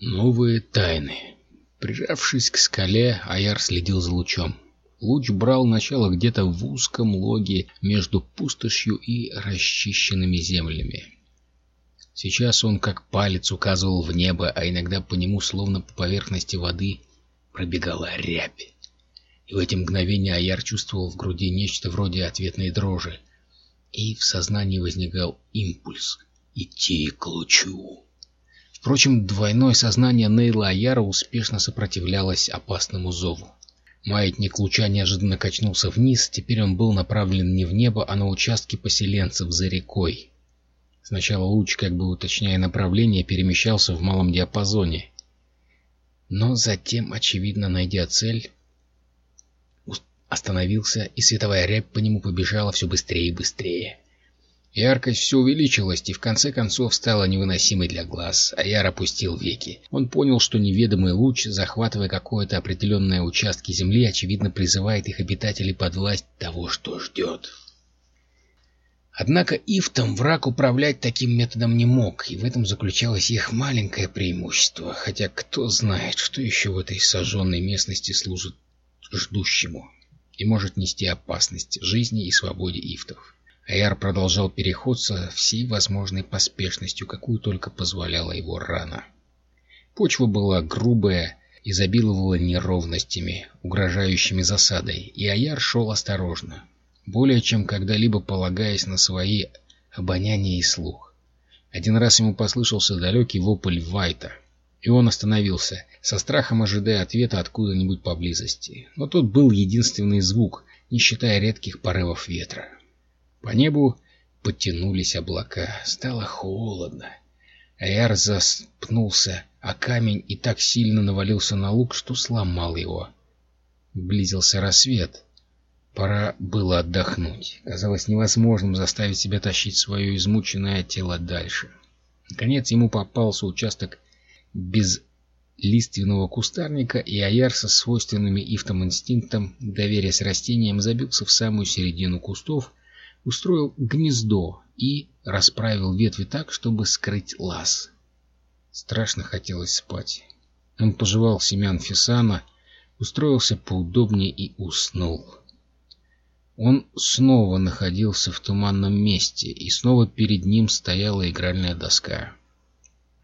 Новые тайны. Прижавшись к скале, Аяр следил за лучом. Луч брал начало где-то в узком логе между пустошью и расчищенными землями. Сейчас он как палец указывал в небо, а иногда по нему, словно по поверхности воды, пробегала рябь. И в эти мгновения Аяр чувствовал в груди нечто вроде ответной дрожи. И в сознании возникал импульс идти к лучу. Впрочем, двойное сознание Нейла Аяра успешно сопротивлялось опасному зову. Маятник луча неожиданно качнулся вниз, теперь он был направлен не в небо, а на участки поселенцев за рекой. Сначала луч, как бы уточняя направление, перемещался в малом диапазоне. Но затем, очевидно, найдя цель, остановился, и световая рябь по нему побежала все быстрее и быстрее. Яркость все увеличилась и в конце концов стала невыносимой для глаз, а Яр опустил веки. Он понял, что неведомый луч, захватывая какое-то определенное участки Земли, очевидно призывает их обитателей под власть того, что ждет. Однако Ифтом враг управлять таким методом не мог, и в этом заключалось их маленькое преимущество, хотя кто знает, что еще в этой сожженной местности служит ждущему и может нести опасность жизни и свободе Ифтов. Аяр продолжал переход со всей возможной поспешностью, какую только позволяла его рана. Почва была грубая, изобиловала неровностями, угрожающими засадой, и Аяр шел осторожно, более чем когда-либо полагаясь на свои обоняние и слух. Один раз ему послышался далекий вопль Вайта, и он остановился, со страхом ожидая ответа откуда-нибудь поблизости. Но тот был единственный звук, не считая редких порывов ветра. По небу подтянулись облака, стало холодно. Аяр заспнулся, а камень и так сильно навалился на лук, что сломал его. Близился рассвет. Пора было отдохнуть. Казалось невозможным заставить себя тащить свое измученное тело дальше. Наконец ему попался участок без лиственного кустарника, и Аяр со свойственными ифтом инстинктом, доверясь растениям, забился в самую середину кустов, устроил гнездо и расправил ветви так, чтобы скрыть лаз. Страшно хотелось спать. Он пожевал семян фисана, устроился поудобнее и уснул. Он снова находился в туманном месте, и снова перед ним стояла игральная доска.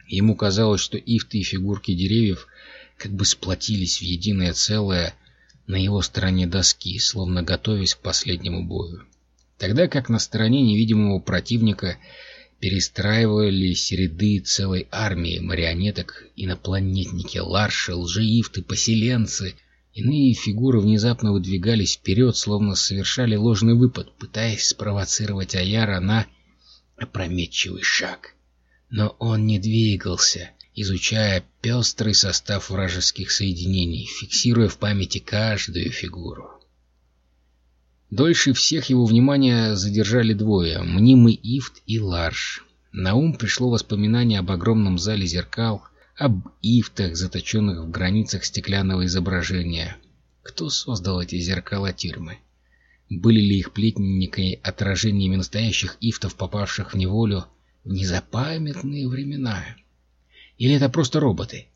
Ему казалось, что ифты и фигурки деревьев как бы сплотились в единое целое на его стороне доски, словно готовясь к последнему бою. Тогда как на стороне невидимого противника перестраивались ряды целой армии марионеток, инопланетники, ларши, лжеифты, поселенцы — Иные фигуры внезапно выдвигались вперед, словно совершали ложный выпад, пытаясь спровоцировать Аяра на опрометчивый шаг. Но он не двигался, изучая пестрый состав вражеских соединений, фиксируя в памяти каждую фигуру. Дольше всех его внимание задержали двое — мнимый Ифт и Ларш. На ум пришло воспоминание об огромном зале зеркал, об ифтах, заточенных в границах стеклянного изображения. Кто создал эти зеркала тюрьмы? Были ли их плетники отражениями настоящих ифтов, попавших в неволю в незапамятные времена? Или это просто роботы?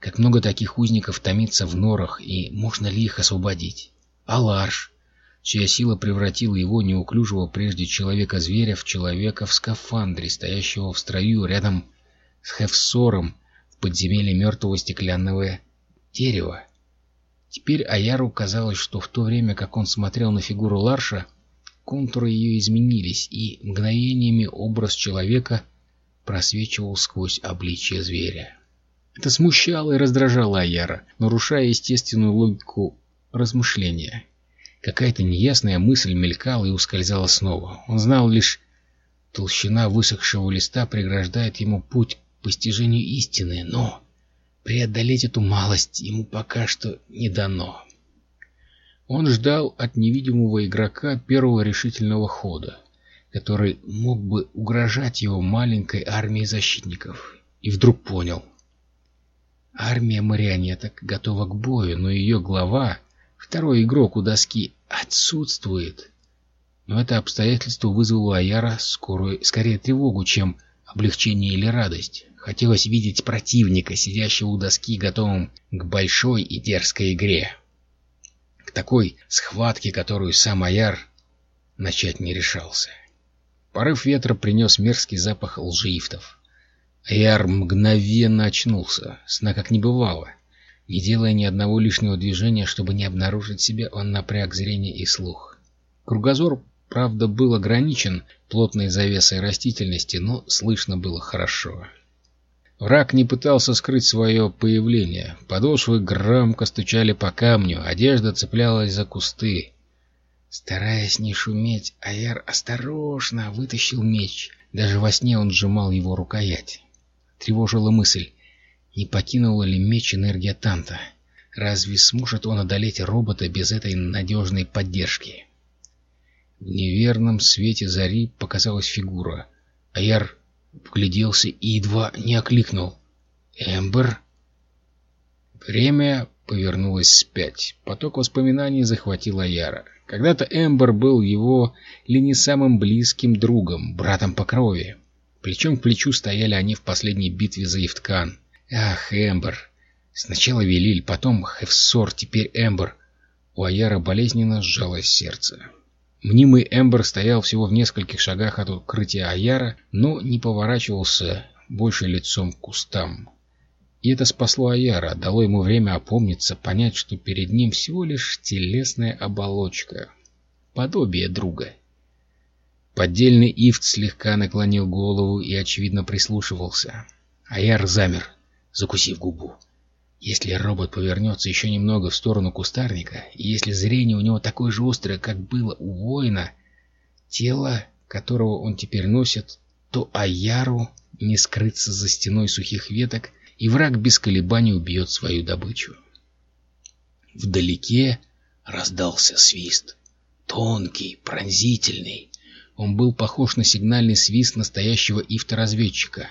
Как много таких узников томится в норах, и можно ли их освободить? А Ларш, чья сила превратила его неуклюжего прежде человека-зверя в человека в скафандре, стоящего в строю рядом с Хефсором, подземелье мертвого стеклянного дерева. Теперь Аяру казалось, что в то время, как он смотрел на фигуру Ларша, контуры ее изменились, и мгновениями образ человека просвечивал сквозь обличье зверя. Это смущало и раздражало Аяра, нарушая естественную логику размышления. Какая-то неясная мысль мелькала и ускользала снова. Он знал лишь, толщина высохшего листа преграждает ему путь постижению истины, но преодолеть эту малость ему пока что не дано. Он ждал от невидимого игрока первого решительного хода, который мог бы угрожать его маленькой армии защитников, и вдруг понял. Армия марионеток готова к бою, но ее глава, второй игрок у доски, отсутствует. Но это обстоятельство вызвало у Аяра скорую, скорее тревогу, чем облегчение или радость Хотелось видеть противника, сидящего у доски, готовым к большой и дерзкой игре. К такой схватке, которую сам Аяр начать не решался. Порыв ветра принес мерзкий запах лжеифтов. Аяр мгновенно очнулся, сна как не бывало. Не делая ни одного лишнего движения, чтобы не обнаружить себя, он напряг зрение и слух. Кругозор, правда, был ограничен плотной завесой растительности, но слышно было хорошо. Враг не пытался скрыть свое появление. Подошвы громко стучали по камню, одежда цеплялась за кусты. Стараясь не шуметь, Аяр осторожно вытащил меч. Даже во сне он сжимал его рукоять. Тревожила мысль, не покинула ли меч энергия Танта? Разве сможет он одолеть робота без этой надежной поддержки? В неверном свете зари показалась фигура. Аяр вгляделся и едва не окликнул. «Эмбер?» Время повернулось вспять. Поток воспоминаний захватил Аяра. Когда-то Эмбер был его ли не самым близким другом, братом по крови. Плечом к плечу стояли они в последней битве за Евткан. Ах, Эмбер! Сначала Велиль, потом Хевсор, теперь Эмбер. У Аяра болезненно сжалось сердце. Мнимый Эмбер стоял всего в нескольких шагах от укрытия Аяра, но не поворачивался больше лицом к кустам. И это спасло Аяра, дало ему время опомниться, понять, что перед ним всего лишь телесная оболочка, подобие друга. Поддельный Ифт слегка наклонил голову и, очевидно, прислушивался. Аяр замер, закусив губу. Если робот повернется еще немного в сторону кустарника, и если зрение у него такое же острое, как было у воина, тело, которого он теперь носит, то Аяру не скрыться за стеной сухих веток, и враг без колебаний убьет свою добычу. Вдалеке раздался свист. Тонкий, пронзительный. Он был похож на сигнальный свист настоящего ифторазведчика,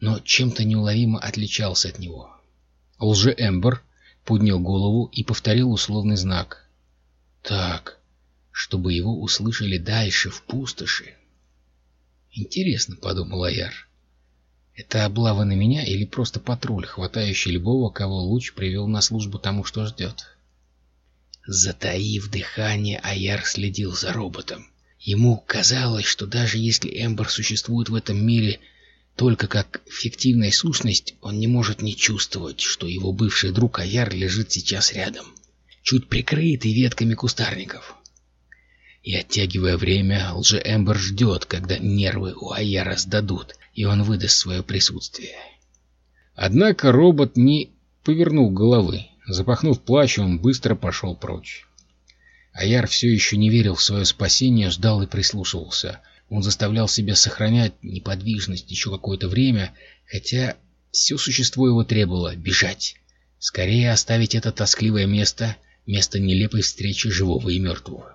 но чем-то неуловимо отличался от него. Лже-Эмбер поднял голову и повторил условный знак. «Так, чтобы его услышали дальше, в пустоши». «Интересно», — подумал Аяр. «Это облава на меня или просто патруль, хватающий любого, кого луч привел на службу тому, что ждет?» Затаив дыхание, Аяр следил за роботом. Ему казалось, что даже если Эмбер существует в этом мире только как фиктивная сущность, он не может не чувствовать, что его бывший друг Аяр лежит сейчас рядом, чуть прикрытый ветками кустарников. И оттягивая время, лже-Эмбер ждет, когда нервы у Аяра сдадут, и он выдаст свое присутствие. Однако робот не повернул головы. Запахнув плащ, он быстро пошел прочь. Аяр все еще не верил в свое спасение, ждал и прислушивался — он заставлял себя сохранять неподвижность еще какое-то время, хотя все существо его требовало бежать. Скорее оставить это тоскливое место, место нелепой встречи живого и мертвого.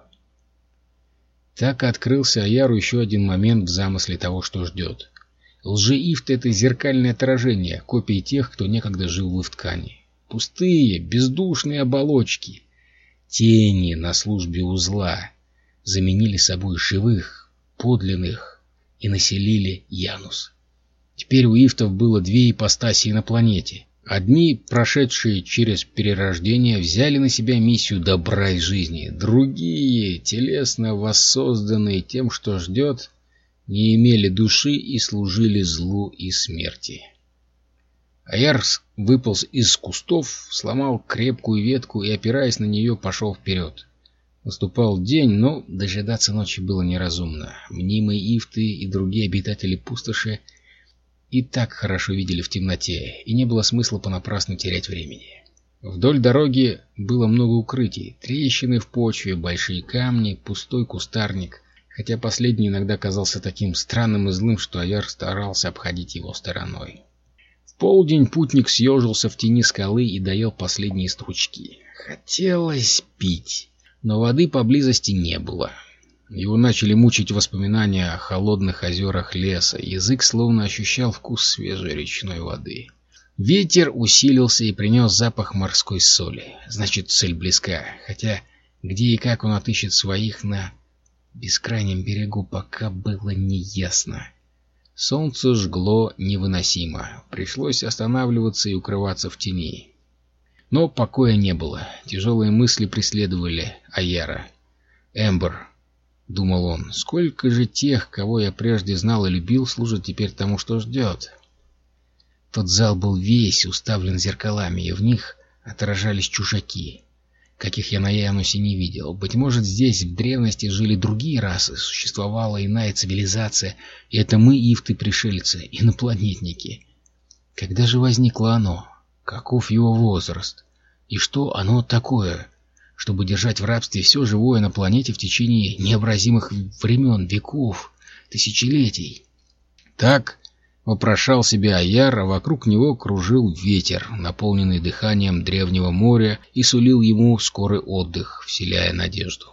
Так открылся Аяру еще один момент в замысле того, что ждет. Лжеифт — это зеркальное отражение, копии тех, кто некогда жил в ткани. Пустые, бездушные оболочки, тени на службе узла, заменили собой живых, подлинных и населили Янус. Теперь у ифтов было две ипостаси на планете. Одни, прошедшие через перерождение, взяли на себя миссию добра и жизни. Другие, телесно воссозданные тем, что ждет, не имели души и служили злу и смерти. Аярс выполз из кустов, сломал крепкую ветку и, опираясь на нее, пошел вперед. Наступал день, но дожидаться ночи было неразумно. Мнимые ифты и другие обитатели пустоши и так хорошо видели в темноте, и не было смысла понапрасну терять времени. Вдоль дороги было много укрытий, трещины в почве, большие камни, пустой кустарник, хотя последний иногда казался таким странным и злым, что Аяр старался обходить его стороной. В полдень путник съежился в тени скалы и доел последние стручки. Хотелось пить но воды поблизости не было. Его начали мучить воспоминания о холодных озерах леса, язык словно ощущал вкус свежей речной воды. Ветер усилился и принес запах морской соли. Значит, цель близка, хотя где и как он отыщет своих на бескрайнем берегу, пока было неясно. Солнце жгло невыносимо. Пришлось останавливаться и укрываться в тени. Но покоя не было. Тяжелые мысли преследовали Аяра. «Эмбер», — думал он, — «сколько же тех, кого я прежде знал и любил, служат теперь тому, что ждет?» Тот зал был весь уставлен зеркалами, и в них отражались чужаки, каких я на Янусе не видел. Быть может, здесь в древности жили другие расы, существовала иная цивилизация, и это мы, ифты-пришельцы, инопланетники. Когда же возникло оно? Каков его возраст? И что оно такое, чтобы держать в рабстве все живое на планете в течение необразимых времен, веков, тысячелетий? Так вопрошал себя Аяр, а вокруг него кружил ветер, наполненный дыханием древнего моря, и сулил ему скорый отдых, вселяя надежду.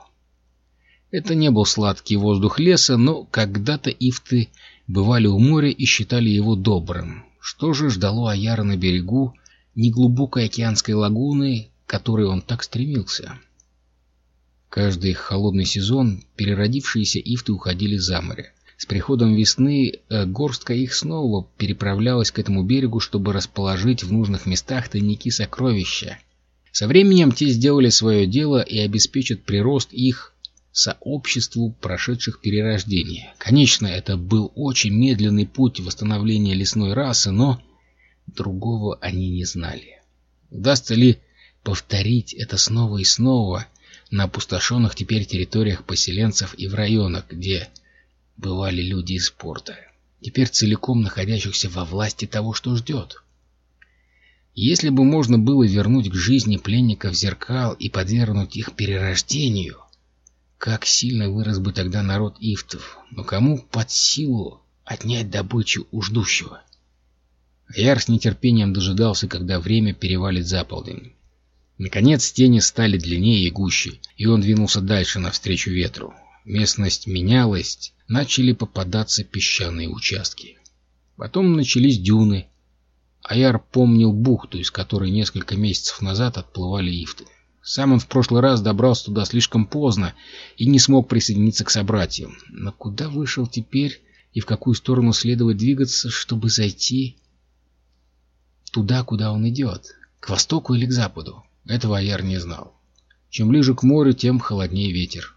Это не был сладкий воздух леса, но когда-то ифты бывали у моря и считали его добрым. Что же ждало Аяра на берегу, неглубокой океанской лагуны, к которой он так стремился. Каждый холодный сезон переродившиеся ифты уходили за море. С приходом весны э, горстка их снова переправлялась к этому берегу, чтобы расположить в нужных местах тайники сокровища. Со временем те сделали свое дело и обеспечат прирост их сообществу прошедших перерождений. Конечно, это был очень медленный путь восстановления лесной расы, но Другого они не знали. Удастся ли повторить это снова и снова на опустошенных теперь территориях поселенцев и в районах, где бывали люди из порта, теперь целиком находящихся во власти того, что ждет? Если бы можно было вернуть к жизни пленников зеркал и подвергнуть их перерождению, как сильно вырос бы тогда народ ифтов, но кому под силу отнять добычу у ждущего? Яр с нетерпением дожидался, когда время перевалит за полдень. Наконец тени стали длиннее и гуще, и он двинулся дальше навстречу ветру. Местность менялась, начали попадаться песчаные участки. Потом начались дюны. Аяр помнил бухту, из которой несколько месяцев назад отплывали ифты. Сам он в прошлый раз добрался туда слишком поздно и не смог присоединиться к собратьям. Но куда вышел теперь и в какую сторону следовать двигаться, чтобы зайти туда, куда он идет, к востоку или к западу. Этого Аяр не знал. Чем ближе к морю, тем холоднее ветер.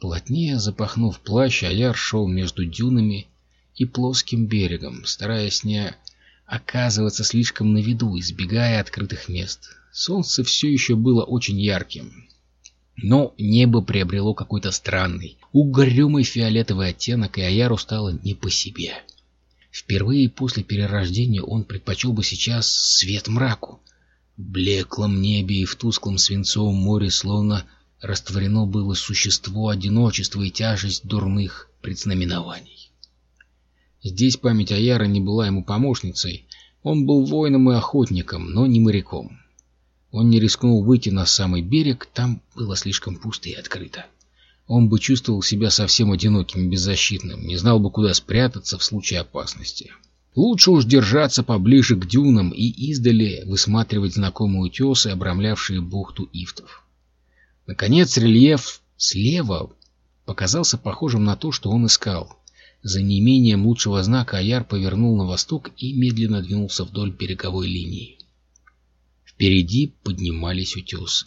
Плотнее запахнув плащ, Аяр шел между дюнами и плоским берегом, стараясь не оказываться слишком на виду, избегая открытых мест. Солнце все еще было очень ярким, но небо приобрело какой-то странный, угрюмый фиолетовый оттенок, и Аяру стало не по себе. Впервые после перерождения он предпочел бы сейчас свет мраку. В блеклом небе и в тусклом свинцовом море словно растворено было существо одиночества и тяжесть дурных предзнаменований. Здесь память Аяра не была ему помощницей, он был воином и охотником, но не моряком. Он не рискнул выйти на самый берег, там было слишком пусто и открыто он бы чувствовал себя совсем одиноким и беззащитным, не знал бы, куда спрятаться в случае опасности. Лучше уж держаться поближе к дюнам и издали высматривать знакомые утесы, обрамлявшие бухту ифтов. Наконец рельеф слева показался похожим на то, что он искал. За неимением лучшего знака Аяр повернул на восток и медленно двинулся вдоль береговой линии. Впереди поднимались утесы.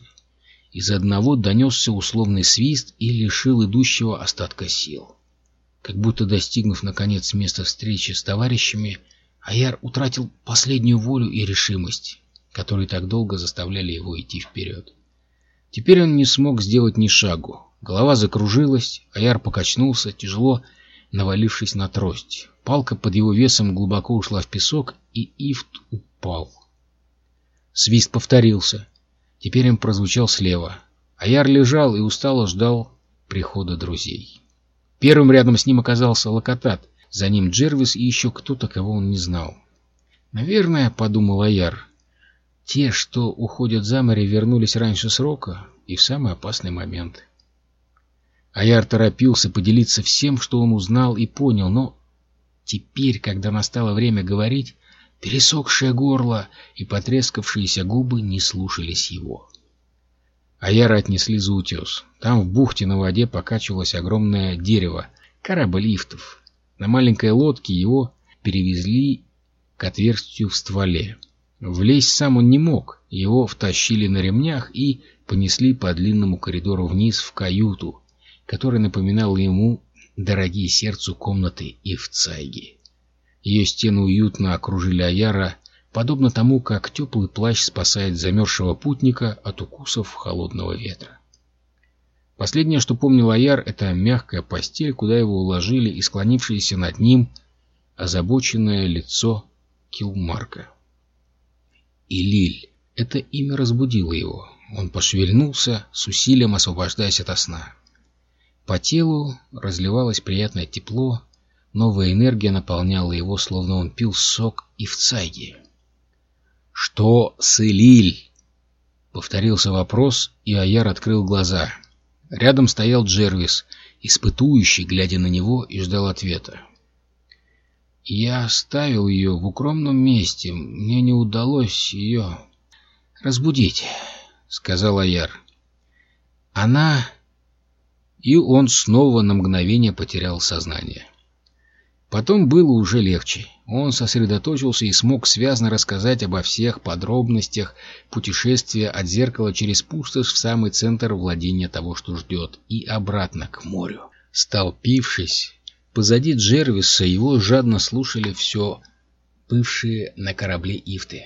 Из одного донесся условный свист и лишил идущего остатка сил. Как будто достигнув наконец места встречи с товарищами, Аяр утратил последнюю волю и решимость, которые так долго заставляли его идти вперед. Теперь он не смог сделать ни шагу. Голова закружилась, Аяр покачнулся, тяжело навалившись на трость. Палка под его весом глубоко ушла в песок, и Ифт упал. Свист повторился. Теперь им прозвучал слева. Аяр лежал и устало ждал прихода друзей. Первым рядом с ним оказался Локотат, за ним Джервис и еще кто-то, кого он не знал. «Наверное, — подумал Аяр, — те, что уходят за море, вернулись раньше срока и в самый опасный момент». Аяр торопился поделиться всем, что он узнал и понял, но теперь, когда настало время говорить, Пересохшее горло и потрескавшиеся губы не слушались его. Аяра отнесли за утес. Там в бухте на воде покачивалось огромное дерево, корабль лифтов. На маленькой лодке его перевезли к отверстию в стволе. Влезть сам он не мог, его втащили на ремнях и понесли по длинному коридору вниз в каюту, которая напоминала ему дорогие сердцу комнаты Ивцайги. Ее стены уютно окружили Аяра, подобно тому, как теплый плащ спасает замерзшего путника от укусов холодного ветра. Последнее, что помнил Аяр, это мягкая постель, куда его уложили и склонившееся над ним озабоченное лицо Килмарка. И Лиль. Это имя разбудило его. Он пошевельнулся, с усилием освобождаясь от сна. По телу разливалось приятное тепло, новая энергия наполняла его, словно он пил сок и в цайге. «Что с Элиль?» — повторился вопрос, и Аяр открыл глаза. Рядом стоял Джервис, испытующий, глядя на него, и ждал ответа. «Я оставил ее в укромном месте. Мне не удалось ее разбудить», — сказал Аяр. «Она...» И он снова на мгновение потерял сознание. Потом было уже легче. Он сосредоточился и смог связно рассказать обо всех подробностях путешествия от зеркала через пустошь в самый центр владения того, что ждет, и обратно к морю. Столпившись, позади Джервиса его жадно слушали все бывшие на корабле Ифты.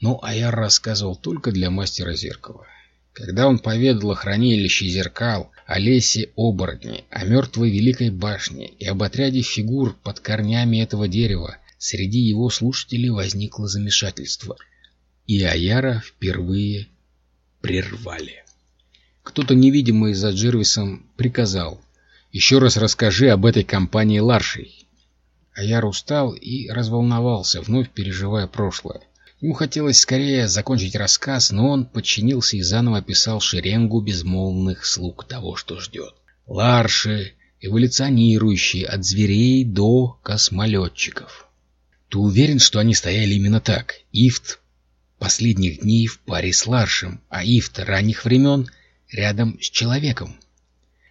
Но Аяр рассказывал только для мастера зеркала. Когда он поведал о хранилище зеркал, о лесе оборотни, о мертвой великой башне и об отряде фигур под корнями этого дерева, среди его слушателей возникло замешательство. И Аяра впервые прервали. Кто-то невидимый за Джервисом приказал «Еще раз расскажи об этой компании Ларшей». Аяр устал и разволновался, вновь переживая прошлое. Ему хотелось скорее закончить рассказ, но он подчинился и заново описал шеренгу безмолвных слуг того, что ждет. Ларши, эволюционирующие от зверей до космолетчиков. Ты уверен, что они стояли именно так? Ифт последних дней в паре с Ларшем, а Ифт ранних времен рядом с человеком.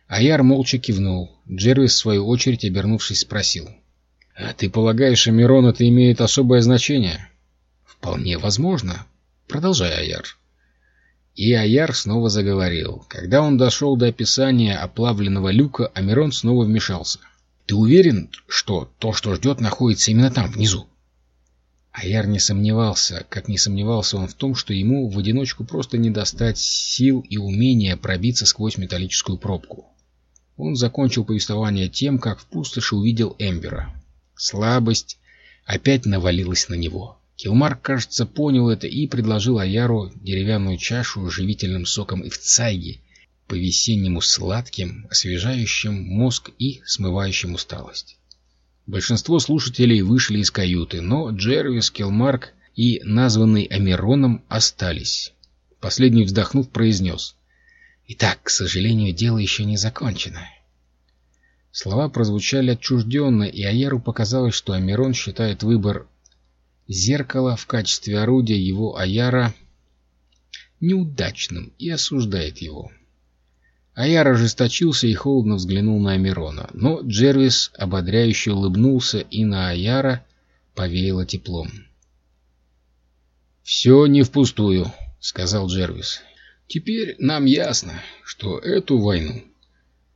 Аяр молча кивнул. Джервис, в свою очередь, обернувшись, спросил. — А ты полагаешь, Амирон это имеет особое значение? Вполне возможно. Продолжай, Аяр. И Аяр снова заговорил. Когда он дошел до описания оплавленного люка, Амирон снова вмешался. «Ты уверен, что то, что ждет, находится именно там, внизу?» Аяр не сомневался, как не сомневался он в том, что ему в одиночку просто не достать сил и умения пробиться сквозь металлическую пробку. Он закончил повествование тем, как в пустоши увидел Эмбера. Слабость опять навалилась на него. Килмар, кажется, понял это и предложил Аяру деревянную чашу с живительным соком ивцайги, по-весеннему сладким, освежающим мозг и смывающим усталость. Большинство слушателей вышли из каюты, но Джервис, Килмарк и названный Амироном остались. Последний, вздохнув, произнес. «Итак, к сожалению, дело еще не закончено». Слова прозвучали отчужденно, и Аяру показалось, что Амирон считает выбор зеркало в качестве орудия его Аяра неудачным и осуждает его. Аяр ожесточился и холодно взглянул на Амирона, но Джервис ободряюще улыбнулся и на Аяра повеяло теплом. «Все не впустую», — сказал Джервис. «Теперь нам ясно, что эту войну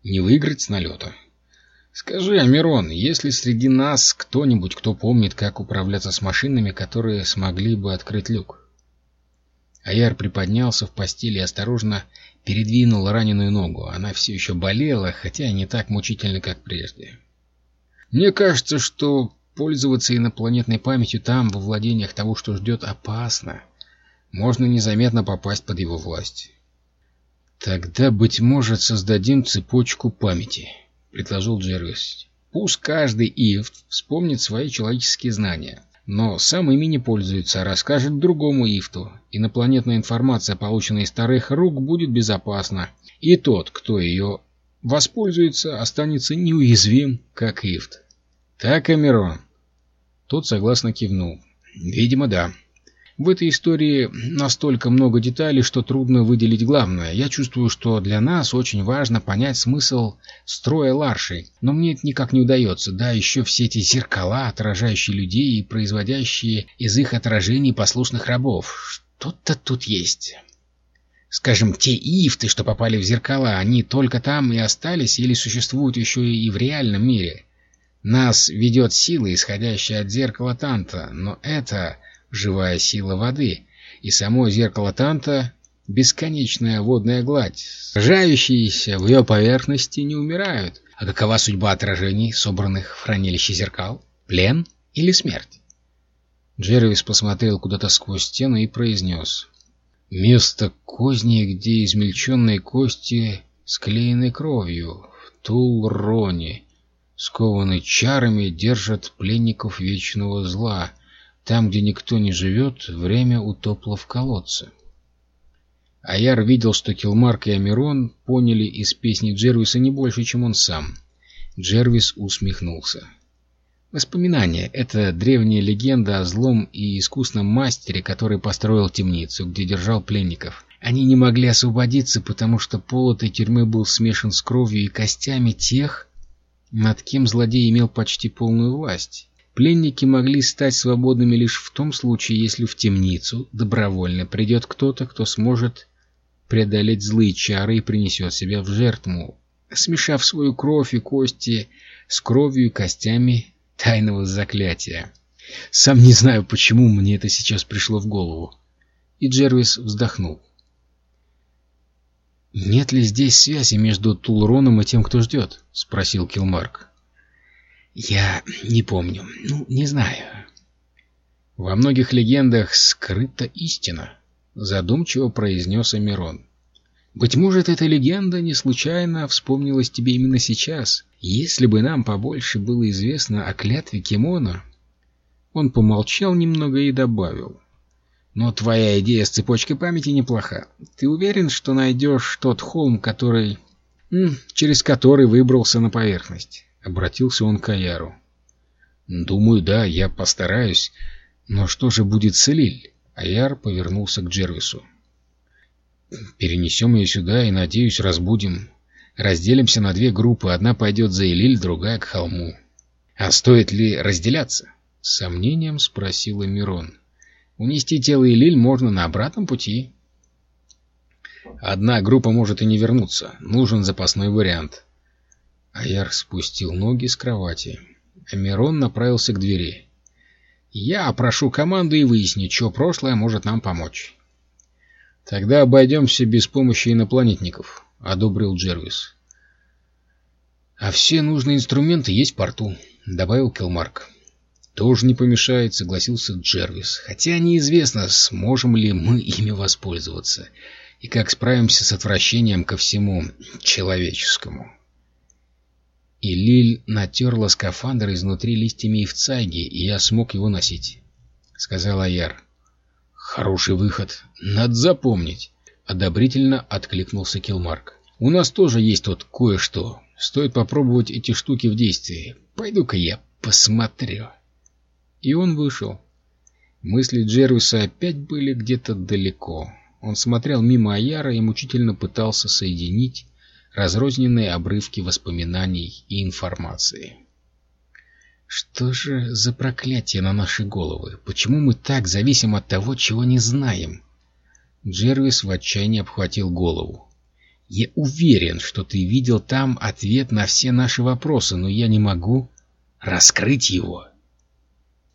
не выиграть с налета». Скажи, Амирон, есть ли среди нас кто-нибудь, кто помнит, как управляться с машинами, которые смогли бы открыть люк? Аяр приподнялся в постели и осторожно передвинул раненую ногу. Она все еще болела, хотя не так мучительно, как прежде. Мне кажется, что пользоваться инопланетной памятью там, во владениях того, что ждет, опасно. Можно незаметно попасть под его власть. Тогда, быть может, создадим цепочку памяти предложил Джервис. Пусть каждый Ифт вспомнит свои человеческие знания. Но сам ими не пользуется, расскажет другому Ифту. Инопланетная информация, полученная из старых рук, будет безопасна. И тот, кто ее воспользуется, останется неуязвим, как Ифт. Так, Амирон? Тот согласно кивнул. Видимо, да. В этой истории настолько много деталей, что трудно выделить главное. Я чувствую, что для нас очень важно понять смысл строя Ларшей, но мне это никак не удается. Да, еще все эти зеркала, отражающие людей и производящие из их отражений послушных рабов. Что-то тут есть. Скажем, те ифты, что попали в зеркала, они только там и остались или существуют еще и в реальном мире? Нас ведет сила, исходящая от зеркала Танта, но это живая сила воды, и само зеркало Танта — бесконечная водная гладь. Сражающиеся в ее поверхности не умирают. А какова судьба отражений, собранных в хранилище зеркал? Плен или смерть? Джервис посмотрел куда-то сквозь стену и произнес. «Место козни, где измельченные кости склеены кровью, в Тулроне, скованный чарами, держат пленников вечного зла» Там, где никто не живет, время утопло в колодце. Аяр видел, что Килмарк и Амирон поняли из песни Джервиса не больше, чем он сам. Джервис усмехнулся. Воспоминания — это древняя легенда о злом и искусном мастере, который построил темницу, где держал пленников. Они не могли освободиться, потому что пол этой тюрьмы был смешан с кровью и костями тех, над кем злодей имел почти полную власть. Пленники могли стать свободными лишь в том случае, если в темницу добровольно придет кто-то, кто сможет преодолеть злые чары и принесет себя в жертву, смешав свою кровь и кости с кровью и костями тайного заклятия. Сам не знаю, почему мне это сейчас пришло в голову. И Джервис вздохнул. «Нет ли здесь связи между Тулроном и тем, кто ждет?» — спросил Килмарк. Я не помню. Ну, не знаю. Во многих легендах скрыта истина, задумчиво произнес Амирон. Быть может, эта легенда не случайно вспомнилась тебе именно сейчас. Если бы нам побольше было известно о клятве Кимона... Он помолчал немного и добавил. Но твоя идея с цепочкой памяти неплоха. Ты уверен, что найдешь тот холм, который... через который выбрался на поверхность? — обратился он к Аяру. «Думаю, да, я постараюсь. Но что же будет с Элиль?» Аяр повернулся к Джервису. «Перенесем ее сюда и, надеюсь, разбудим. Разделимся на две группы. Одна пойдет за Элиль, другая к холму. А стоит ли разделяться?» С сомнением спросила Мирон. «Унести тело Элиль можно на обратном пути». «Одна группа может и не вернуться. Нужен запасной вариант», Аяр спустил ноги с кровати. Амирон направился к двери. «Я опрошу команду и выясню, что прошлое может нам помочь». «Тогда обойдемся без помощи инопланетников», — одобрил Джервис. «А все нужные инструменты есть в порту», — добавил Келмарк. «Тоже не помешает», — согласился Джервис. «Хотя неизвестно, сможем ли мы ими воспользоваться и как справимся с отвращением ко всему человеческому». И Лиль натерла скафандр изнутри листьями ивцайги, и я смог его носить, — сказал Аяр. — Хороший выход. Надо запомнить. Одобрительно откликнулся Килмарк. У нас тоже есть тут кое-что. Стоит попробовать эти штуки в действии. Пойду-ка я посмотрю. И он вышел. Мысли Джервиса опять были где-то далеко. Он смотрел мимо Аяра и мучительно пытался соединить разрозненные обрывки воспоминаний и информации. Что же за проклятие на наши головы? Почему мы так зависим от того, чего не знаем? Джервис в отчаянии обхватил голову. Я уверен, что ты видел там ответ на все наши вопросы, но я не могу раскрыть его.